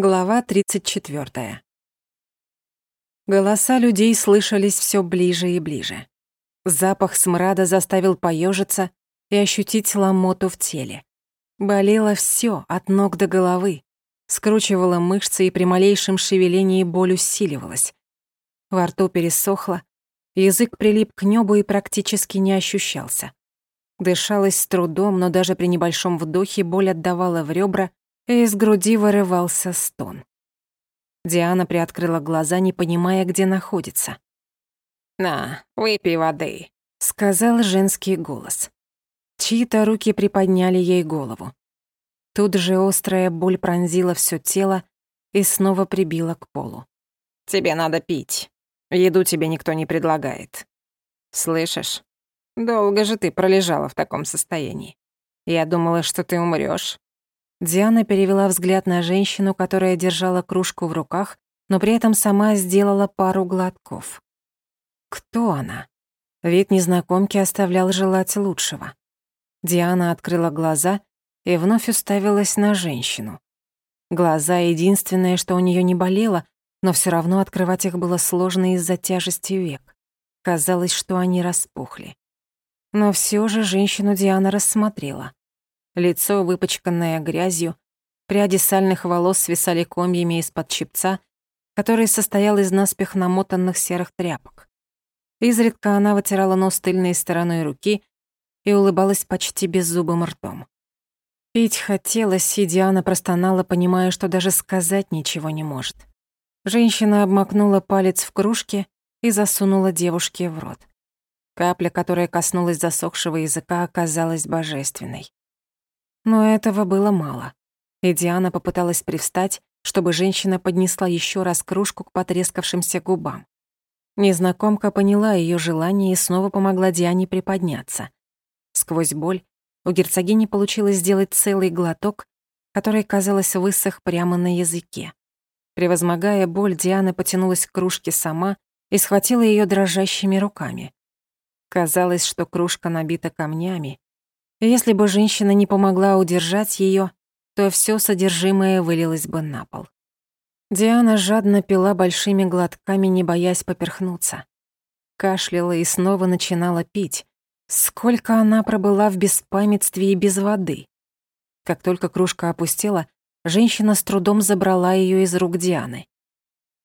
Глава 34. Голоса людей слышались все ближе и ближе. Запах смрада заставил поежиться и ощутить ломоту в теле. Болело все от ног до головы. Скручивало мышцы, и при малейшем шевелении боль усиливалась. Во рту пересохло, язык прилип к небу и практически не ощущался. Дышалось с трудом, но даже при небольшом вдохе боль отдавала в ребра, и из груди вырывался стон. Диана приоткрыла глаза, не понимая, где находится. «На, выпей воды», — сказал женский голос. Чьи-то руки приподняли ей голову. Тут же острая боль пронзила все тело и снова прибила к полу. «Тебе надо пить. Еду тебе никто не предлагает. Слышишь? Долго же ты пролежала в таком состоянии. Я думала, что ты умрёшь. Диана перевела взгляд на женщину, которая держала кружку в руках, но при этом сама сделала пару глотков. Кто она? Вид незнакомки оставлял желать лучшего. Диана открыла глаза и вновь уставилась на женщину. Глаза — единственное, что у нее не болело, но все равно открывать их было сложно из-за тяжести век. Казалось, что они распухли. Но все же женщину Диана рассмотрела. Лицо, выпачканное грязью, пряди сальных волос свисали комьями из-под чепца, который состоял из наспех намотанных серых тряпок. Изредка она вытирала нос тыльной стороной руки и улыбалась почти беззубым ртом. Пить хотелось, и Диана простонала, понимая, что даже сказать ничего не может. Женщина обмакнула палец в кружке и засунула девушке в рот. Капля, которая коснулась засохшего языка, оказалась божественной. Но этого было мало. И Диана попыталась привстать, чтобы женщина поднесла еще раз кружку к потрескавшимся губам. Незнакомка поняла ее желание и снова помогла Диане приподняться. Сквозь боль у герцогини получилось сделать целый глоток, который, казалось, высох прямо на языке. Превозмогая боль, Диана потянулась к кружке сама и схватила ее дрожащими руками. Казалось, что кружка набита камнями, если бы женщина не помогла удержать ее, то все содержимое вылилось бы на пол. Диана жадно пила большими глотками, не боясь поперхнуться. Кашляла и снова начинала пить. Сколько она пробыла в беспамятстве и без воды. Как только кружка опустела, женщина с трудом забрала ее из рук Дианы.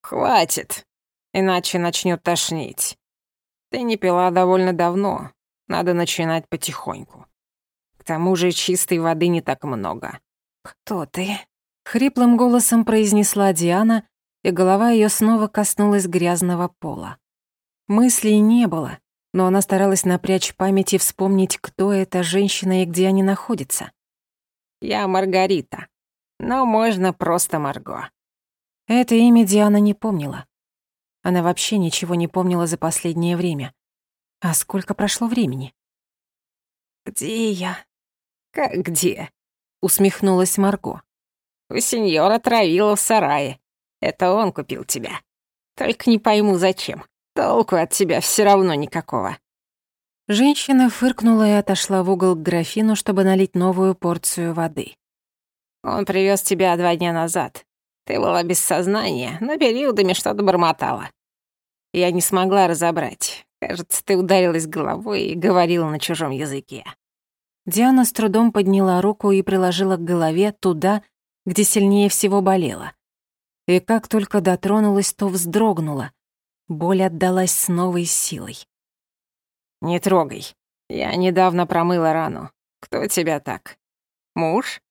«Хватит, иначе начнет тошнить. Ты не пила довольно давно, надо начинать потихоньку». К тому же чистой воды не так много. «Кто ты?» — хриплым голосом произнесла Диана, и голова ее снова коснулась грязного пола. Мыслей не было, но она старалась напрячь память и вспомнить, кто эта женщина и где они находятся. «Я Маргарита, но можно просто Марго». Это имя Диана не помнила. Она вообще ничего не помнила за последнее время. А сколько прошло времени? «Где я?» «Как где?» — усмехнулась Марго. «У сеньора травила в сарае. Это он купил тебя. Только не пойму, зачем. Толку от тебя все равно никакого». Женщина фыркнула и отошла в угол к графину, чтобы налить новую порцию воды. «Он привез тебя два дня назад. Ты была без сознания, но периодами что-то бормотала. Я не смогла разобрать. Кажется, ты ударилась головой и говорила на чужом языке. Диана с трудом подняла руку и приложила к голове туда, где сильнее всего болела. И как только дотронулась, то вздрогнула. Боль отдалась с новой силой. «Не трогай. Я недавно промыла рану. Кто тебя так? Муж?»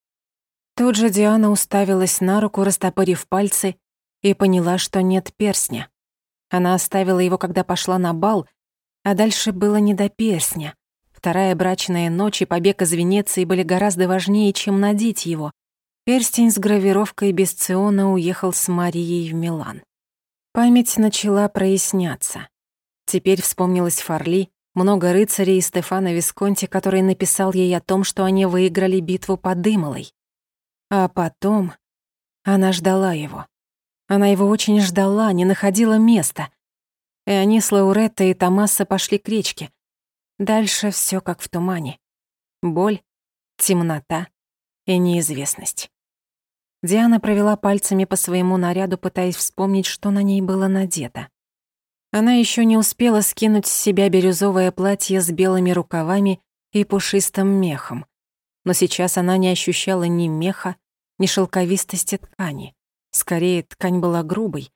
Тут же Диана уставилась на руку, растопырив пальцы, и поняла, что нет перстня. Она оставила его, когда пошла на бал, а дальше было не до перстня. Вторая брачная ночь и побег из Венеции были гораздо важнее, чем надеть его. Перстень с гравировкой Бесциона уехал с Марией в Милан. Память начала проясняться. Теперь вспомнилась Фарли, много рыцарей и Стефана Висконти, который написал ей о том, что они выиграли битву под Имолой. А потом она ждала его. Она его очень ждала, не находила места. И они с Лауреттой и Томаса пошли к речке. Дальше все как в тумане. Боль, темнота и неизвестность. Диана провела пальцами по своему наряду, пытаясь вспомнить, что на ней было надето. Она еще не успела скинуть с себя бирюзовое платье с белыми рукавами и пушистым мехом. Но сейчас она не ощущала ни меха, ни шелковистости ткани. Скорее, ткань была грубой.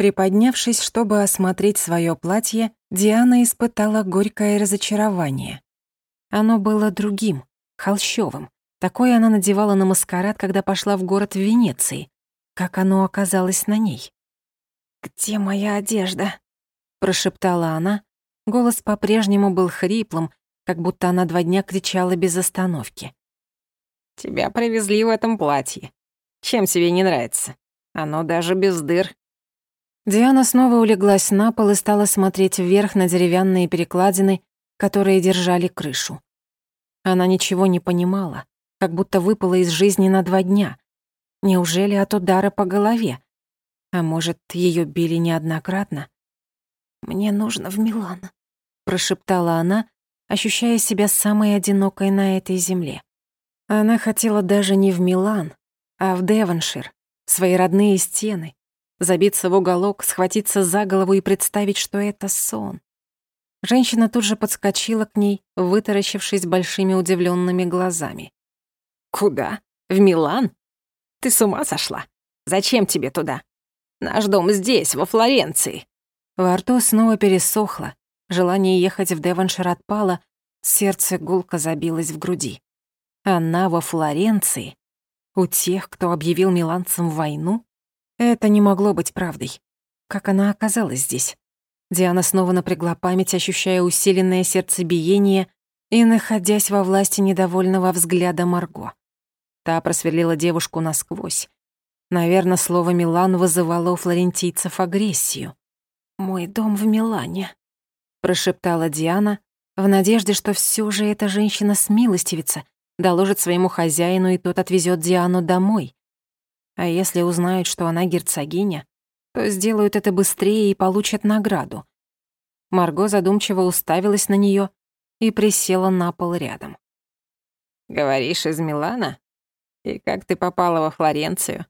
Приподнявшись, чтобы осмотреть свое платье, Диана испытала горькое разочарование. Оно было другим, холщовым. Такое она надевала на маскарад, когда пошла в город в Венеции. Как оно оказалось на ней? «Где моя одежда?» — прошептала она. Голос по-прежнему был хриплым, как будто она два дня кричала без остановки. «Тебя привезли в этом платье. Чем тебе не нравится? Оно даже без дыр». Диана снова улеглась на пол и стала смотреть вверх на деревянные перекладины, которые держали крышу. Она ничего не понимала как будто выпала из жизни на два дня. Неужели от удара по голове? А может, ее били неоднократно? «Мне нужно в Милан», — прошептала она, ощущая себя самой одинокой на этой земле. Она хотела даже не в Милан, а в Девоншир, свои родные стены, забиться в уголок, схватиться за голову и представить, что это сон. Женщина тут же подскочила к ней, вытаращившись большими удивленными глазами. «Куда? В Милан? Ты с ума сошла? Зачем тебе туда? Наш дом здесь, во Флоренции». Во рту снова пересохло, желание ехать в Девоншир отпало, сердце гулко забилось в груди. Она во Флоренции? У тех, кто объявил миланцам войну? Это не могло быть правдой. Как она оказалась здесь? Диана снова напрягла память, ощущая усиленное сердцебиение и находясь во власти недовольного взгляда Марго. Та просверлила девушку насквозь. Наверное, слово «Милан» вызывало у флорентийцев агрессию. «Мой дом в Милане», — прошептала Диана, в надежде, что все же эта женщина смилостивится, доложит своему хозяину, и тот отвезет Диану домой. А если узнают, что она герцогиня, то сделают это быстрее и получат награду. Марго задумчиво уставилась на нее и присела на пол рядом. «Говоришь, из Милана?» И как ты попала во Флоренцию?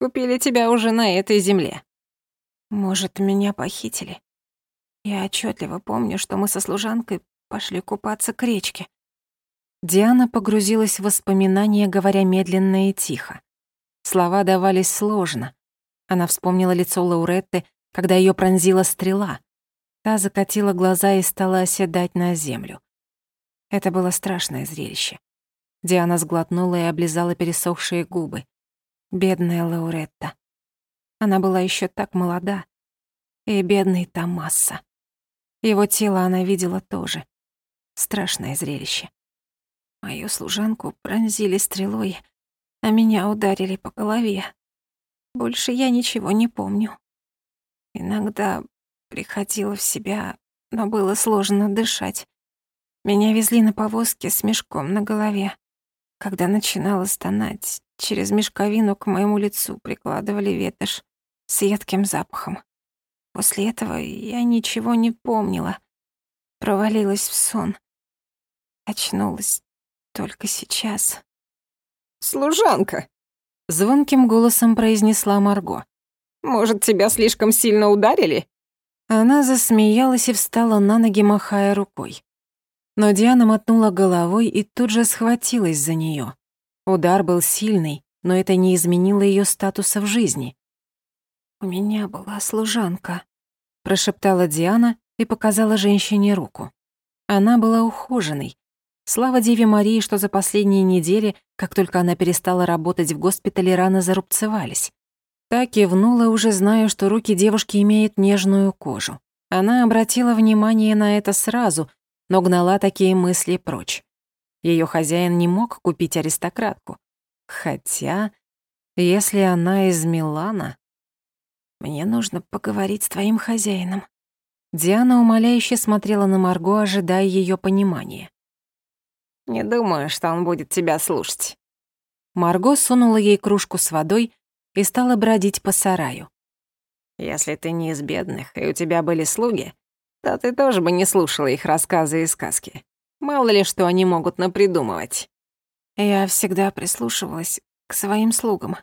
Купили тебя уже на этой земле. Может, меня похитили. Я отчетливо помню, что мы со служанкой пошли купаться к речке. Диана погрузилась в воспоминания, говоря медленно и тихо. Слова давались сложно. Она вспомнила лицо Лауретты, когда ее пронзила стрела. Та закатила глаза и стала оседать на землю. Это было страшное зрелище. Диана сглотнула и облизала пересохшие губы. Бедная Лауретта. Она была еще так молода. И бедный Томаса. Его тело она видела тоже. Страшное зрелище. Мою служанку пронзили стрелой, а меня ударили по голове. Больше я ничего не помню. Иногда приходила в себя, но было сложно дышать. Меня везли на повозке с мешком на голове. Когда начинала стонать, через мешковину к моему лицу прикладывали ветошь с едким запахом. После этого я ничего не помнила. Провалилась в сон. Очнулась только сейчас. «Служанка!» — звонким голосом произнесла Марго. «Может, тебя слишком сильно ударили?» Она засмеялась и встала на ноги, махая рукой. Но Диана мотнула головой и тут же схватилась за нее. Удар был сильный, но это не изменило ее статуса в жизни. «У меня была служанка», — прошептала Диана и показала женщине руку. Она была ухоженной. Слава Деве Марии, что за последние недели, как только она перестала работать в госпитале, рано зарубцевались. Так кивнула, уже зная, что руки девушки имеют нежную кожу. Она обратила внимание на это сразу, но гнала такие мысли прочь. Ее хозяин не мог купить аристократку. Хотя, если она из Милана... Мне нужно поговорить с твоим хозяином. Диана умоляюще смотрела на Марго, ожидая ее понимания. «Не думаю, что он будет тебя слушать». Марго сунула ей кружку с водой и стала бродить по сараю. «Если ты не из бедных, и у тебя были слуги, то ты тоже бы не слушала их рассказы и сказки. Мало ли, что они могут напридумывать. Я всегда прислушивалась к своим слугам.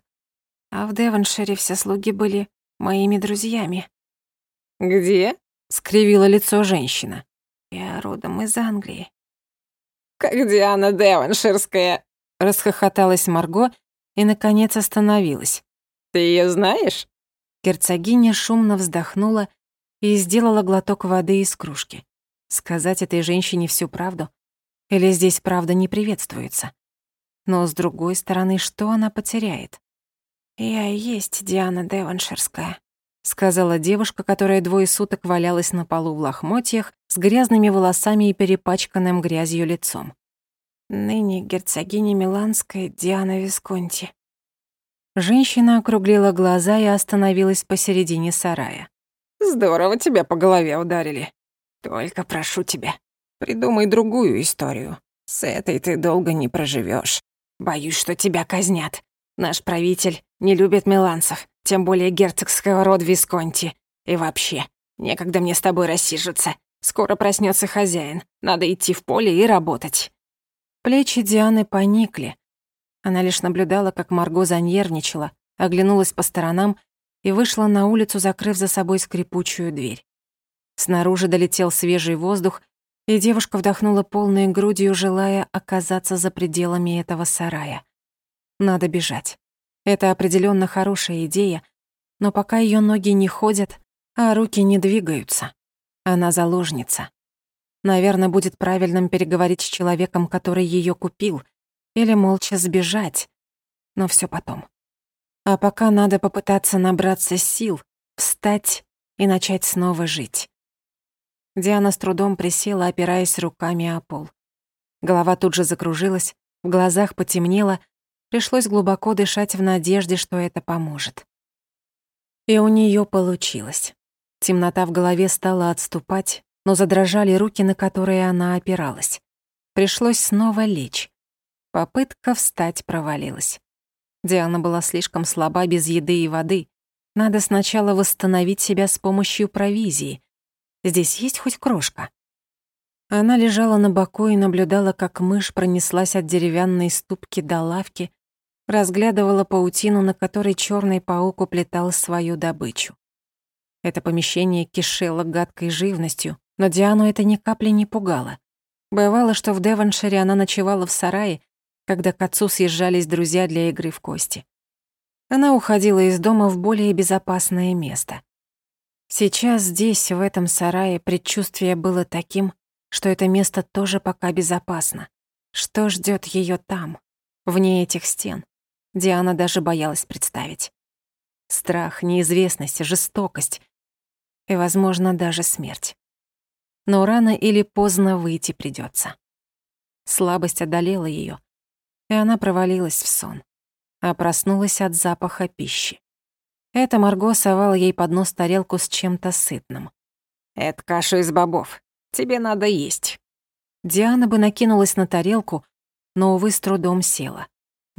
А в Девоншире все слуги были моими друзьями. «Где?» — скривило лицо женщина. «Я родом из Англии». «Как Диана Девонширская!» — расхохоталась Марго и, наконец, остановилась. «Ты ее знаешь?» Герцогиня шумно вздохнула и сделала глоток воды из кружки. Сказать этой женщине всю правду? Или здесь правда не приветствуется? Но, с другой стороны, что она потеряет? «Я и есть Диана Девонширская», — сказала девушка, которая двое суток валялась на полу в лохмотьях с грязными волосами и перепачканным грязью лицом. Ныне герцогиня Миланская Диана Висконти. Женщина округлила глаза и остановилась посередине сарая. «Здорово тебя по голове ударили. Только прошу тебя, придумай другую историю. С этой ты долго не проживешь. Боюсь, что тебя казнят. Наш правитель не любит миланцев, тем более герцогского рода Висконти. И вообще, некогда мне с тобой рассиживаться. Скоро проснется хозяин. Надо идти в поле и работать». Плечи Дианы поникли. Она лишь наблюдала, как Марго занервничала, оглянулась по сторонам и вышла на улицу, закрыв за собой скрипучую дверь. Снаружи долетел свежий воздух, и девушка вдохнула полной грудью, желая оказаться за пределами этого сарая. Надо бежать. Это определенно хорошая идея, но пока ее ноги не ходят, а руки не двигаются. Она заложница. Наверное, будет правильным переговорить с человеком, который ее купил, или молча сбежать. Но все потом. А пока надо попытаться набраться сил, встать и начать снова жить. Диана с трудом присела, опираясь руками о пол. Голова тут же закружилась, в глазах потемнело, Пришлось глубоко дышать в надежде, что это поможет. И у нее получилось. Темнота в голове стала отступать, но задрожали руки, на которые она опиралась. Пришлось снова лечь. Попытка встать провалилась. Диана была слишком слаба без еды и воды. Надо сначала восстановить себя с помощью провизии. Здесь есть хоть крошка? Она лежала на боку и наблюдала, как мышь пронеслась от деревянной ступки до лавки, разглядывала паутину, на которой черный паук уплетал свою добычу. Это помещение кишело гадкой живностью, но Диану это ни капли не пугало. Бывало, что в Девоншире она ночевала в сарае, когда к отцу съезжались друзья для игры в кости. Она уходила из дома в более безопасное место. Сейчас здесь, в этом сарае, предчувствие было таким, что это место тоже пока безопасно. Что ждет ее там, вне этих стен? Диана даже боялась представить. Страх, неизвестность, жестокость и, возможно, даже смерть. Но рано или поздно выйти придется. Слабость одолела ее, и она провалилась в сон, а проснулась от запаха пищи. Это Марго совала ей под нос тарелку с чем-то сытным. «Это каша из бобов. Тебе надо есть». Диана бы накинулась на тарелку, но, увы, с трудом села.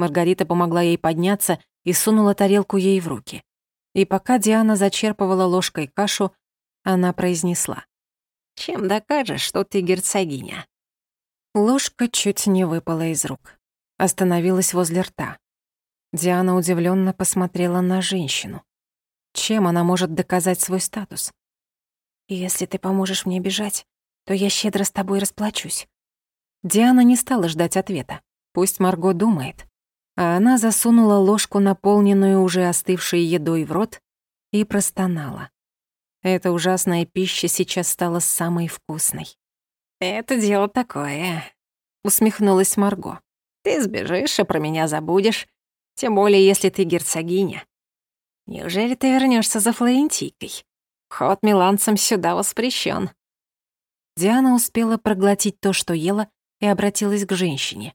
Маргарита помогла ей подняться и сунула тарелку ей в руки. И пока Диана зачерпывала ложкой кашу, она произнесла. «Чем докажешь, что ты герцогиня?» Ложка чуть не выпала из рук. Остановилась возле рта. Диана удивленно посмотрела на женщину. Чем она может доказать свой статус? «Если ты поможешь мне бежать, то я щедро с тобой расплачусь». Диана не стала ждать ответа. Пусть Марго думает а она засунула ложку, наполненную уже остывшей едой, в рот и простонала. Эта ужасная пища сейчас стала самой вкусной. «Это дело такое», — усмехнулась Марго. «Ты сбежишь и про меня забудешь, тем более если ты герцогиня. Неужели ты вернешься за Флорентийкой? Ход миланцам сюда воспрещен. Диана успела проглотить то, что ела, и обратилась к женщине.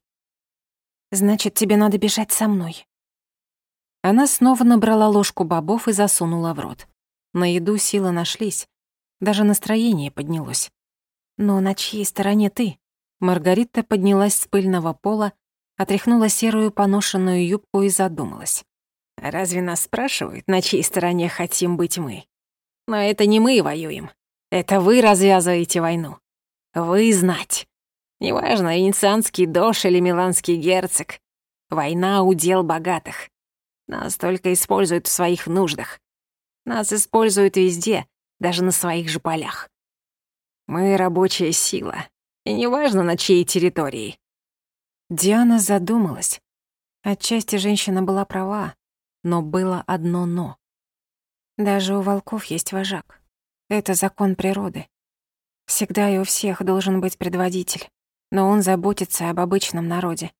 Значит, тебе надо бежать со мной». Она снова набрала ложку бобов и засунула в рот. На еду силы нашлись. Даже настроение поднялось. «Но на чьей стороне ты?» Маргарита поднялась с пыльного пола, отряхнула серую поношенную юбку и задумалась. «Разве нас спрашивают, на чьей стороне хотим быть мы? Но это не мы воюем. Это вы развязываете войну. Вы знать. Неважно, иницианский дож или миланский герцог. Война — удел богатых. Нас только используют в своих нуждах. Нас используют везде, даже на своих же полях. Мы рабочая сила, и неважно, на чьей территории. Диана задумалась. Отчасти женщина была права, но было одно «но». Даже у волков есть вожак. Это закон природы. Всегда и у всех должен быть предводитель, но он заботится об обычном народе.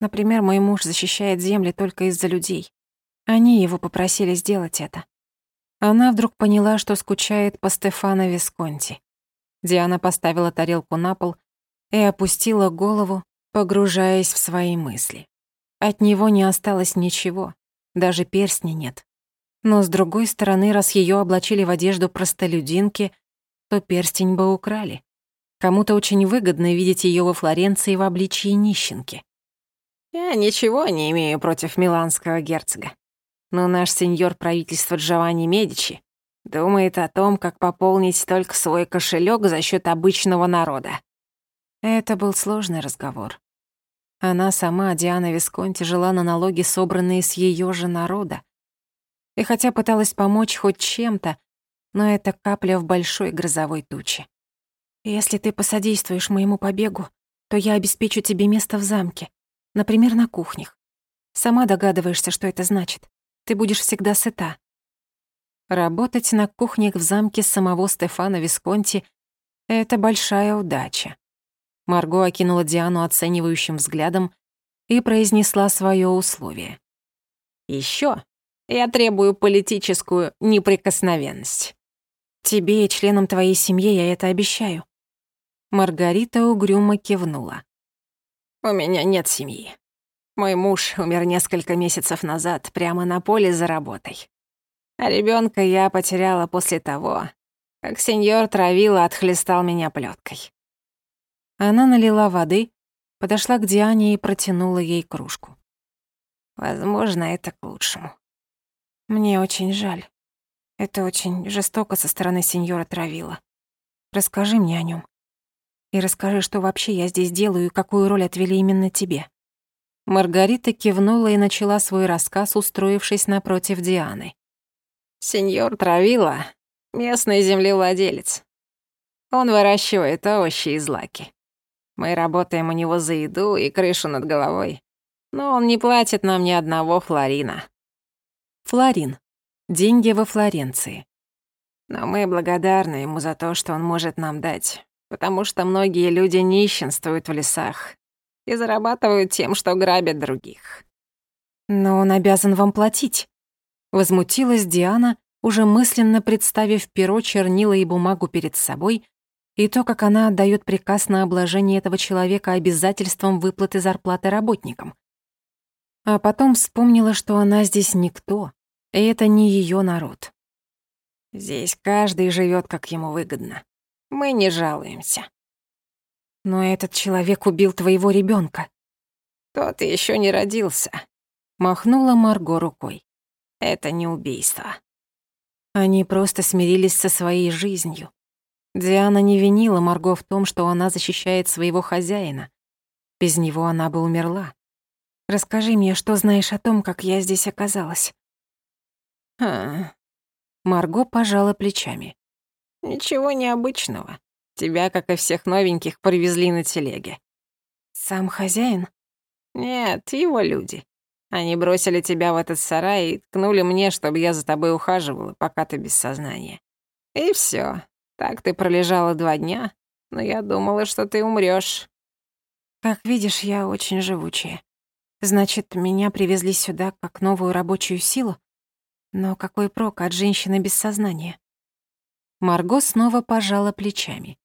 Например, мой муж защищает земли только из-за людей. Они его попросили сделать это. Она вдруг поняла, что скучает по Стефано Висконти. Диана поставила тарелку на пол и опустила голову, погружаясь в свои мысли. От него не осталось ничего, даже перстня нет. Но с другой стороны, раз ее облачили в одежду простолюдинки, то перстень бы украли. Кому-то очень выгодно видеть ее во Флоренции в обличии нищенки. «Я ничего не имею против миланского герцога. Но наш сеньор правительства Джованни Медичи думает о том, как пополнить только свой кошелек за счет обычного народа». Это был сложный разговор. Она сама, Диана Висконти, жила на налоги, собранные с ее же народа, и хотя пыталась помочь хоть чем-то, но это капля в большой грозовой туче. Если ты посодействуешь моему побегу, то я обеспечу тебе место в замке, например, на кухнях. Сама догадываешься, что это значит. Ты будешь всегда сыта. Работать на кухнях в замке самого Стефана Висконти — это большая удача. Марго окинула Диану оценивающим взглядом и произнесла свое условие. Еще я требую политическую неприкосновенность. Тебе и членам твоей семьи я это обещаю. Маргарита угрюмо кивнула. У меня нет семьи. Мой муж умер несколько месяцев назад прямо на поле за работой. А ребенка я потеряла после того, как сеньор Травила отхлестал меня плеткой. Она налила воды, подошла к Диане и протянула ей кружку. Возможно, это к лучшему. Мне очень жаль. Это очень жестоко со стороны сеньора Травила. Расскажи мне о нем. И расскажи, что вообще я здесь делаю и какую роль отвели именно тебе». Маргарита кивнула и начала свой рассказ, устроившись напротив Дианы. «Сеньор Травила — местный землевладелец. Он выращивает овощи и злаки. Мы работаем у него за еду и крышу над головой, но он не платит нам ни одного флорина. Флорин. Деньги во Флоренции. Но мы благодарны ему за то, что он может нам дать, потому что многие люди нищенствуют в лесах и зарабатывают тем, что грабят других. Но он обязан вам платить. Возмутилась Диана, уже мысленно представив перо, чернила и бумагу перед собой, и то, как она отдает приказ на обложение этого человека обязательством выплаты зарплаты работникам. А потом вспомнила, что она здесь никто, и это не ее народ. Здесь каждый живет, как ему выгодно. Мы не жалуемся. Но этот человек убил твоего ребенка. Тот еще не родился. Махнула Марго рукой. Это не убийство. Они просто смирились со своей жизнью. Диана не винила Марго в том, что она защищает своего хозяина. Без него она бы умерла. Расскажи мне, что знаешь о том, как я здесь оказалась. А. Марго пожала плечами. Ничего необычного. Тебя, как и всех новеньких, привезли на телеге. Сам хозяин? Нет, его люди. Они бросили тебя в этот сарай и ткнули мне, чтобы я за тобой ухаживала, пока ты без сознания. И все. Так ты пролежала два дня, но я думала, что ты умрёшь. Как видишь, я очень живучая. Значит, меня привезли сюда как новую рабочую силу? Но какой прок от женщины без сознания? Марго снова пожала плечами.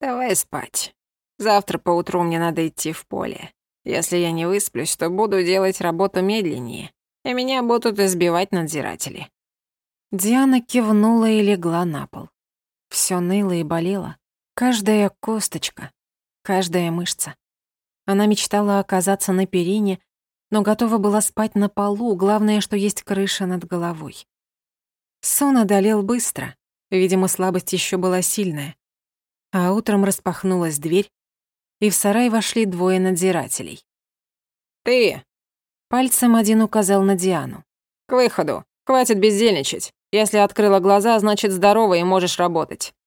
«Давай спать. Завтра поутру мне надо идти в поле. Если я не высплюсь, то буду делать работу медленнее, и меня будут избивать надзиратели». Диана кивнула и легла на пол. Всё ныло и болело. Каждая косточка, каждая мышца. Она мечтала оказаться на перине, но готова была спать на полу, главное, что есть крыша над головой. Сон одолел быстро, видимо, слабость еще была сильная. А утром распахнулась дверь, и в сарай вошли двое надзирателей. «Ты!» — Пальцем один указал на Диану. «К выходу. Хватит бездельничать. Если открыла глаза, значит здорова и можешь работать.